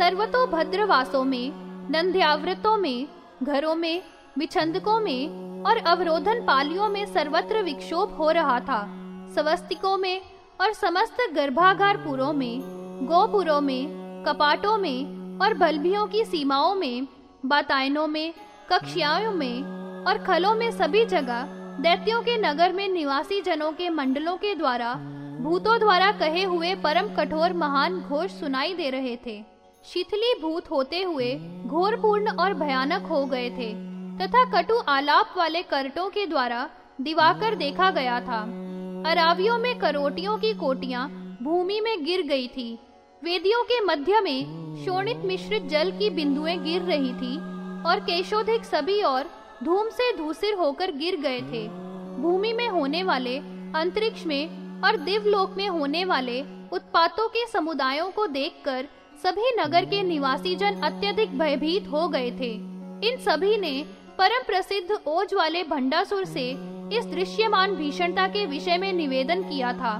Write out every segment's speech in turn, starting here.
सर्वतो भद्रवासों में, नंद्यावृतों में, घरों में, विछंदकों में और अवरोधन पालियों में सर्वत्र विक्षोभ हो रहा था। स्वस्तिकों में और समस्त गर्भागारपुरों में, गोपुरों में, कपाटों में और बल्बियों की सीमाओं में, बातायनों में कक्षाओं में और खलों में सभी जगह दैत्यों के नगर में निवासी जनों के मंडलों के द्वारा, भूतों द्वारा कहे हुए परम कठोर महान घोष सुनाई दे रहे थे। शिथिली भूत होते हुए घोर पूर्ण और भयानक हो गए थे, तथा कटु आलाप वाले करटों के द्वारा दिवाकर देखा गया था। अरावियों में करोटियों की कोटियाँ भूमि में गिर गई थी। वेदियों के मध्य में शोणित मिश्रित जल की बिंदुएँ गिर रही थी, और केशोधिक सभी और धूम से धूसिर होकर गिर गए थे। भूमि में होने वाले अंतरिक्ष में और दिवलोक में होने वाले उत्पातों के समुदायों को देखकर सभी नगर के निवासी जन अत्यधिक भयभीत हो गए थे। इन सभी ने परम प्रसिद्ध ओज वाले भंडासुर से इस दृश्यमान भीषणता के विषय में निवेदन किया था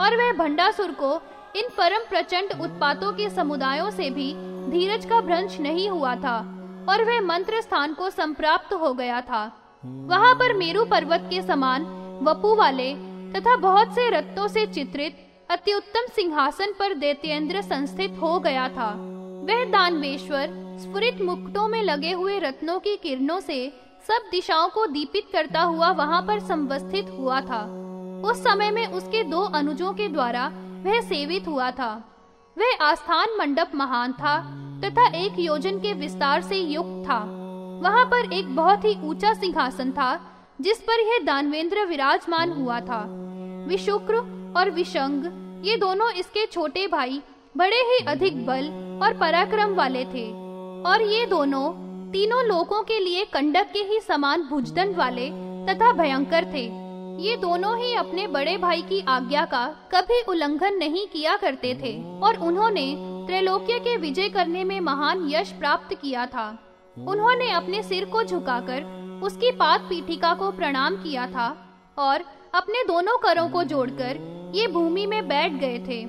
और वह भंडासुर को इन परम प्रचंड उत्पातों के समुदायों से भी धीरज का भ्रंश नहीं हुआ था और वह मंत्र स्थान को संप्राप्त हो गया था। वहाँ पर मेरु पर्वत के समान वपु वाले तथा बहुत से रत्नों से चित्रित अति उत्तम सिंहासन पर दैत्येंद्र संस्थित हो गया था। वह दानवेश्वर स्फुरित मुकुटों में लगे हुए रत्नों की किरणों से सब दिशाओं को दीपित करता हुआ वहाँ पर संवस्थित हुआ था। उस समय में उसके दो अनुजों के द्वारा वह सेवित हुआ था। वह आस्थान मंडप महान था तथा एक योजन के विस्तार से युक्त था। वहाँ पर एक बहुत ही ऊँचा सिंहासन था, जिस पर यह दानवेंद्र विराजमान हुआ था। विशुक्र और विशंग, ये दोनों इसके छोटे भाई, बड़े ही अधिक बल और पराक्रम वाले थे। और ये दोनों तीनों लोगों के लिए कंडक के ही समान भुजदंड वाले तथा भयंकर थे। ये दोनों ही अपने बड़े भाई की आज्ञा का कभी उल्लंघन नहीं किया करते थे और उन्होंने त्रैलोक्य के विजय करने में महान यश प्राप्त किया था। उन्होंने अपने सिर को झुकाकर उसकी पाद पीठिका को प्रणाम किया था और अपने दोनों करों को जोड़कर ये भूमि में बैठ गए थे।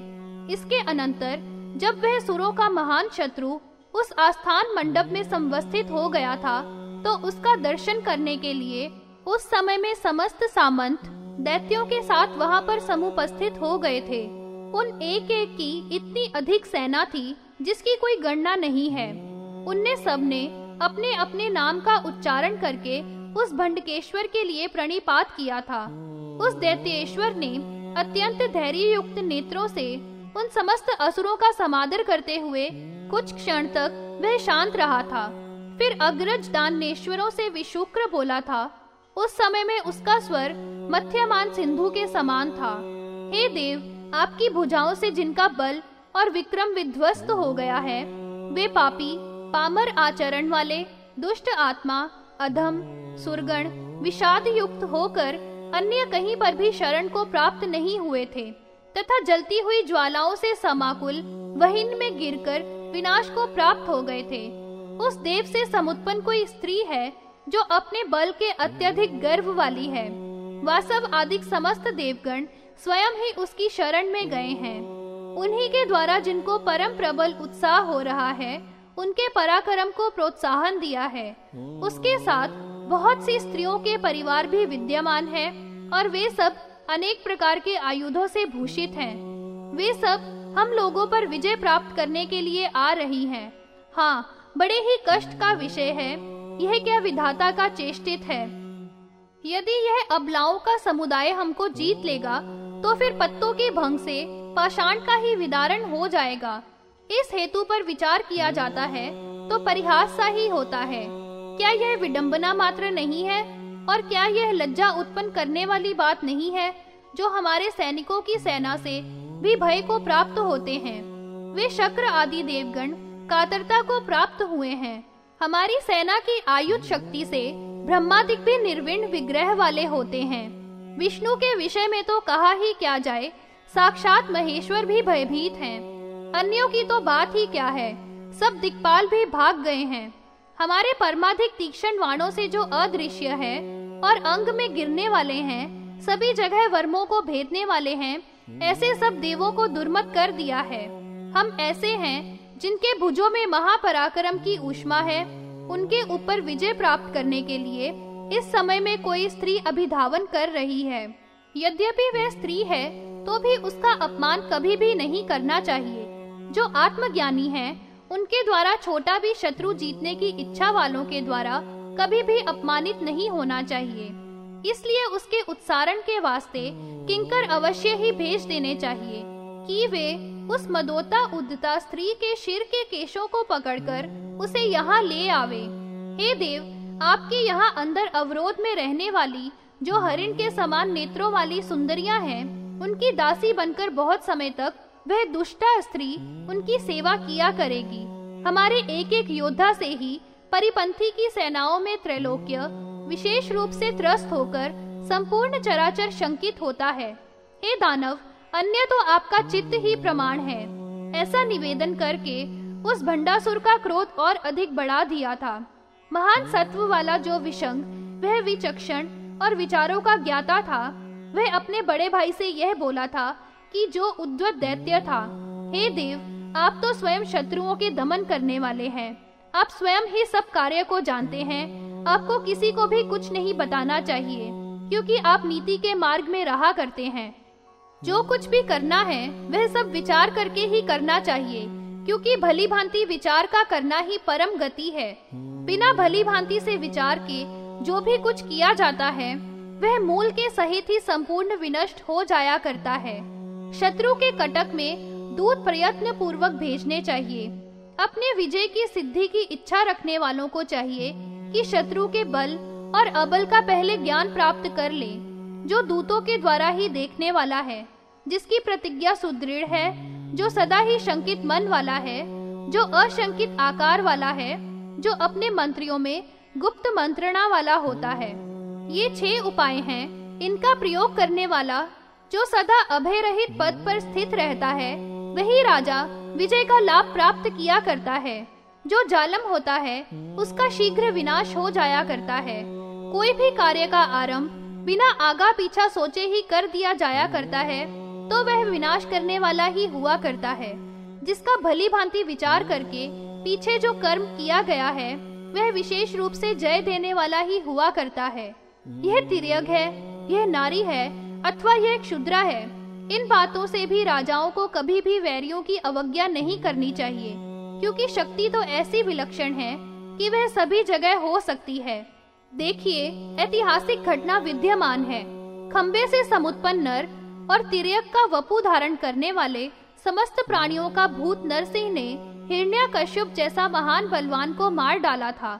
इसके अनंतर, जब वह सुरों का महान शत्रु उस आस्थान मंडप में संवस्थित हो गया था तो उसका दर्शन करने के लिए उस समय में समस्त सामंत दैत्यों के साथ वहाँ पर समुपस्थित हो गए थे। उन एक एक की इतनी अधिक सेना थी, जिसकी कोई गणना नहीं है। उनने सबने अपने अपने नाम का उच्चारण करके उस भंडकेश्वर के लिए प्रणिपात किया था। उस दैत्येश्वर ने अत्यंत धैर्य युक्त नेत्रों से उन समस्त असुरों का समादर करते हुए कुछ क्षण तक वह शांत रहा था। फिर अग्रज दानेश्वरों से विशुक्र बोला था, उस समय में उसका स्वर मध्यमान सिंधु के समान था। हे देव, आपकी भुजाओं से जिनका बल और विक्रम विध्वस्त हो गया है, वे पापी, पामर आचरण वाले, दुष्ट आत्मा, अधम, सुरगण विषाद युक्त होकर अन्य कहीं पर भी शरण को प्राप्त नहीं हुए थे, तथा जलती हुई ज्वालाओं से समाकुल वहिन में गिरकर विनाश को प्राप्त हो गए थे। उस देव से समुत्पन्न कोई स्त्री है, जो अपने बल के अत्यधिक गर्व वाली है। वासव आदि समस्त देवगण स्वयं ही उसकी शरण में गए हैं। उन्हीं के द्वारा जिनको परम प्रबल उत्साह हो रहा है, उनके पराक्रम को प्रोत्साहन दिया है। उसके साथ बहुत सी स्त्रियों के परिवार भी विद्यमान है और वे सब अनेक प्रकार के आयुधों से भूषित हैं। वे सब हम लोगों पर विजय प्राप्त करने के लिए आ रही हैं। हाँ बड़े ही कष्ट का विषय है यह क्या विधाता का चेष्टित है यदि यह अबलाओं का समुदाय हमको जीत लेगा तो फिर पत्तों के भंग से पाषाण का ही विदारण हो जाएगा इस हेतु पर विचार किया जाता है तो परिहास सा ही होता है क्या यह विडंबना मात्र नहीं है? और क्या यह लज्जा उत्पन्न करने वाली बात नहीं है, जो हमारे सैनिकों की सेना से भी भय को प्राप्त होते हैं? वे शक्र आदि देवगण कातरता को प्राप्त हुए हैं। हमारी सेना की आयुध शक्ति से ब्रह्मादिक भी निर्विण विग्रह वाले होते हैं। विष्णु के विषय में तो कहा ही क्या जाए, साक्षात महेश्वर भी भयभीत हैं। अन्यों की तो बात ही क्या है, सब दिक्पाल भी भाग गए हैं। हमारे परमाधिक तीक्ष्ण वाणों से जो अदृश्य है और अंग में गिरने वाले हैं सभी जगह वर्मों को भेदने वाले हैं ऐसे सब देवों को दुर्मत कर दिया है। हम ऐसे हैं जिनके भुजों में महापराक्रम की ऊष्मा है उनके ऊपर विजय प्राप्त करने के लिए इस समय में कोई स्त्री अभिधावन कर रही है। यद्यपि वह स्त्री है तो भी उसका अपमान कभी भी नहीं करना चाहिए। जो आत्मज्ञानी हैं, उनके द्वारा छोटा भी शत्रु जीतने की इच्छा वालों के द्वारा कभी भी अपमानित नहीं होना चाहिए। इसलिए उसके उत्सारण के वास्ते किंकर अवश्य ही भेज देने चाहिए कि वे उस मदोता उद्दता स्त्री के शिर के केशों को पकड़कर उसे यहाँ ले आवे। हे देव आपके यहाँ अंदर अवरोध में रहने वाली जो हरिण के समान नेत्रों वाली सुंदरियाँ हैं, उनकी दासी बनकर बहुत समय तक वह दुष्टा स्त्री उनकी सेवा किया करेगी। हमारे एक एक योद्धा से ही परिपंथी की सेनाओं में त्रैलोक्य विशेष रूप से त्रस्त होकर संपूर्ण चराचर शंकित होता है। हे दानव, अन्य तो आपका चित्त ही प्रमाण है। ऐसा निवेदन करके उस भंडासुर का क्रोध और अधिक बढ़ा दिया था। महान सत्व वाला जो विषंग, वह विचक्षण और विचारों का ज्ञाता था, वह अपने बड़े भाई से यह बोला था कि जो उद्वत दैत्य था। हे देव, आप तो स्वयं शत्रुओं के दमन करने वाले हैं। आप स्वयं ही सब कार्य को जानते हैं। आपको किसी को भी कुछ नहीं बताना चाहिए, क्योंकि आप नीति के मार्ग में रहा करते हैं। जो कुछ भी करना है, वह सब विचार करके ही करना चाहिए, क्योंकि भली भांति विचार का करना ही परम गति है। बिना भली भांति से विचार के जो भी कुछ किया जाता है, वह मूल के सहित ही संपूर्ण विनष्ट हो जाया करता है। शत्रु के कटक में दूत प्रयत्न पूर्वक भेजने चाहिए। अपने विजय की सिद्धि की इच्छा रखने वालों को चाहिए कि शत्रु के बल और अबल का पहले ज्ञान प्राप्त कर ले, जो दूतों के द्वारा ही देखने वाला है, जिसकी प्रतिज्ञा सुदृढ़ है, जो सदा ही शंकित मन वाला है, जो अशंकित आकार वाला है, जो अपने मंत्रियों में गुप्त मंत्रणा वाला होता है। ये छह उपाय हैं, इनका प्रयोग करने वाला जो सदा अभय रहित पद पर स्थित रहता है, वही राजा विजय का लाभ प्राप्त किया करता है। जो जालम होता है, उसका शीघ्र विनाश हो जाया करता है। कोई भी कार्य का आरंभ बिना आगा पीछा सोचे ही कर दिया जाया करता है तो वह विनाश करने वाला ही हुआ करता है। जिसका भली भांति विचार करके पीछे जो कर्म किया गया है, वह विशेष रूप से जय देने वाला ही हुआ करता है। यह तिरक है, यह नारी है अथवा यह क्षुद्रा है, इन बातों से भी राजाओं को कभी भी वैरियों की अवज्ञा नहीं करनी चाहिए, क्योंकि शक्ति तो ऐसी विलक्षण है कि वह सभी जगह हो सकती है। देखिए, ऐतिहासिक घटना विद्यमान है। खम्बे से समुत्पन्न नर और तिरक का वपु धारण करने वाले समस्त प्राणियों का भूत नरसिंह ने हिरण्य कश्यप जैसा महान बलवान को मार डाला था।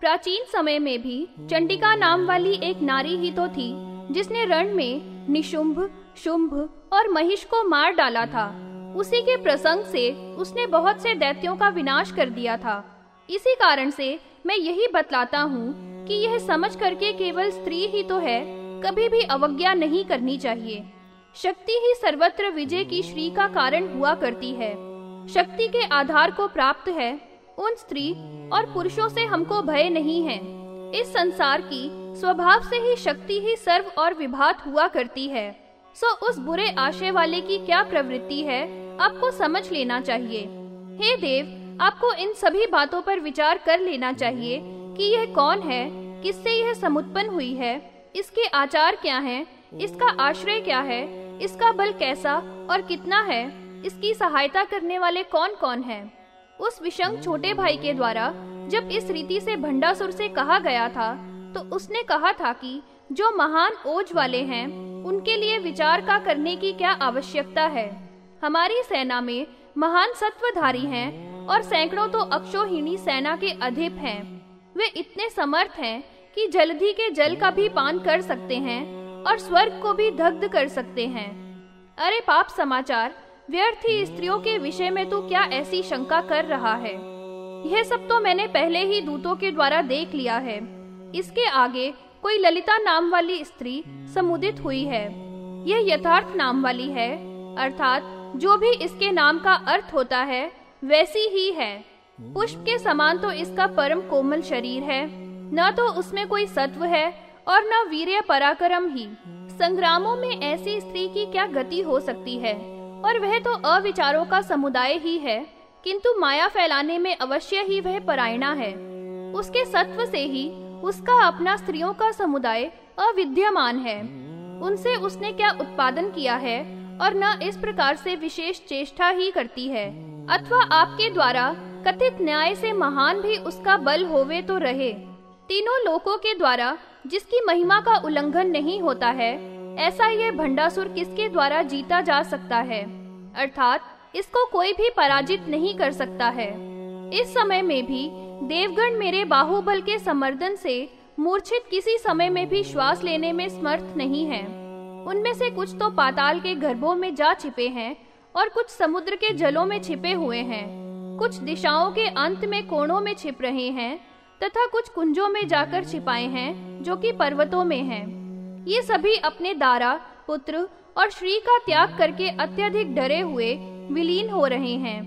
प्राचीन समय में भी चंडिका नाम वाली एक नारी ही तो थी जिसने रण में निशुंभ, शुंभ और महिष को मार डाला था, उसी के प्रसंग से उसने बहुत से दैत्यों का विनाश कर दिया था। इसी कारण से मैं यही बतलाता हूँ कि यह समझ करके केवल स्त्री ही तो है, कभी भी अवज्ञा नहीं करनी चाहिए। शक्ति ही सर्वत्र विजय की श्री का कारण हुआ करती है। शक्ति के आधार को प्राप्त है, उन स्त्री और पुरुषों से हमको भय नहीं है। इस संसार की स्वभाव से ही शक्ति ही सर्व और विभात हुआ करती है सो उस बुरे आशय वाले की क्या प्रवृत्ति है आपको समझ लेना चाहिए हे देव आपको इन सभी बातों पर विचार कर लेना चाहिए कि यह कौन है किससे यह समुत्पन्न हुई है इसके आचार क्या हैं, इसका आश्रय क्या है इसका बल कैसा और कितना है इसकी सहायता करने वाले कौन कौन हैं? उस विषंग छोटे भाई के द्वारा जब इस रीति से भंडासुर से कहा गया था तो उसने कहा था कि जो महान ओज वाले हैं, उनके लिए विचार का करने की क्या आवश्यकता है? हमारी सेना में महान सत्वधारी हैं और सैकड़ों तो अक्षोहिणी सेना के अधिप हैं। वे इतने समर्थ हैं कि जलधि के जल का भी पान कर सकते हैं और स्वर्ग को भी दग्ध कर सकते हैं। अरे पाप समाचार, व्यर्थी स्त्रियों के विषय में तो क्या ऐसी शंका कर रहा है? यह सब तो मैंने पहले ही दूतों के द्वारा देख लिया है। इसके आगे कोई ललिता नाम वाली स्त्री समुदित हुई है। यह यथार्थ नाम वाली है, अर्थात जो भी इसके नाम का अर्थ होता है, वैसी ही है। पुष्प के समान तो इसका परम कोमल शरीर है। न तो उसमें कोई सत्व है और न वीर्य पराक्रम ही। संग्रामों में ऐसी स्त्री की क्या गति हो सकती है? और वह तो अविचारों का समुदाय ही है। किंतु माया फैलाने में अवश्य ही वह परायणा है। उसके सत्व से ही उसका अपना स्त्रियों का समुदाय अविद्यमान है। उनसे उसने क्या उत्पादन किया है और न इस प्रकार से विशेष चेष्टा ही करती है? अथवा आपके द्वारा कथित न्याय से महान भी उसका बल होवे तो रहे। तीनों लोकों के द्वारा जिसकी महिमा का उल्लंघन नहीं होता है, ऐसा यह भंडासुर किसके द्वारा जीता जा सकता है? अर्थात इसको कोई भी पराजित नहीं कर सकता है। इस समय में भी देवगण मेरे बाहुबल के समर्दन से मूर्छित किसी समय में भी श्वास लेने में समर्थ नहीं है। उनमें से कुछ तो पाताल के गर्भों में जा छिपे हैं और कुछ समुद्र के जलों में छिपे हुए हैं। कुछ दिशाओं के अंत में कोणों में छिप रहे हैं तथा कुछ कुंजों में जाकर छिपाए हैं जो कि पर्वतों में हैं। ये सभी अपने दारा, पुत्र और श्री का त्याग करके अत्यधिक डरे हुए विलीन हो रहे हैं,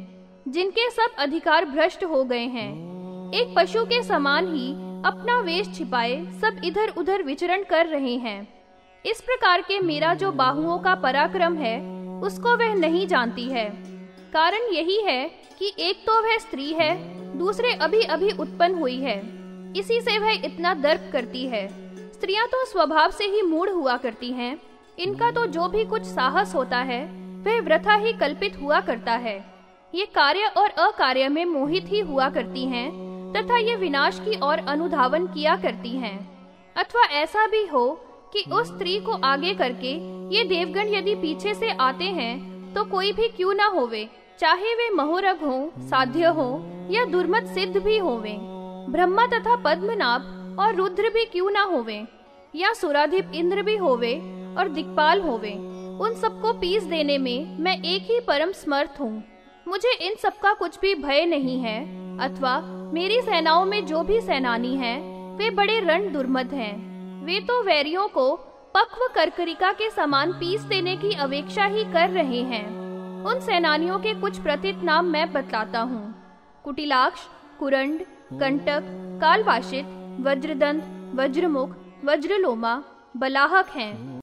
जिनके सब अधिकार भ्रष्ट हो गए हैं। एक पशु के समान ही अपना वेश छिपाए सब इधर उधर विचरण कर रहे हैं। इस प्रकार के मेरा जो बाहुओं का पराक्रम है, उसको वह नहीं जानती है। कारण यही है कि एक तो वह स्त्री है, दूसरे अभी अभी उत्पन्न हुई है। इसी से वह इतना दर्प करती है। स्त्रियाँ तो स्वभाव से ही मूड हुआ करती हैं। इनका तो जो भी कुछ साहस होता है वह व्रथा ही कल्पित हुआ करता है। ये कार्य और अकार्य में मोहित ही हुआ करती हैं, तथा ये विनाश की ओर अनुधावन किया करती हैं। अथवा ऐसा भी हो कि उस स्त्री को आगे करके ये देवगण यदि पीछे से आते हैं तो कोई भी क्यों ना होवे, चाहे वे महोरग हो, साध्य हो, या दुर्मत सिद्ध भी होवे। ब्रह्मा तथा पद्मनाभ और रुद्र भी क्यों ना होवे, या सुराधिप इंद्र भी होवे और दिक्पाल होवे। उन सबको पीस देने में मैं एक ही परम समर्थ हूँ। मुझे इन सब का कुछ भी भय नहीं है अथवा मेरी सेनाओं में जो भी सेनानी हैं, वे बड़े रण दुर्मद हैं। वे तो वैरियों को पक्व करकरिका के समान पीस देने की अपेक्षा ही कर रहे हैं। उन सेनानियों के कुछ प्रथित नाम मैं बतलाता हूँ। कुटिलाक्ष कुरंड कंटक कालवाशित वज्रदंत वज्रमुख वज्रलोमा बलाहक हैं।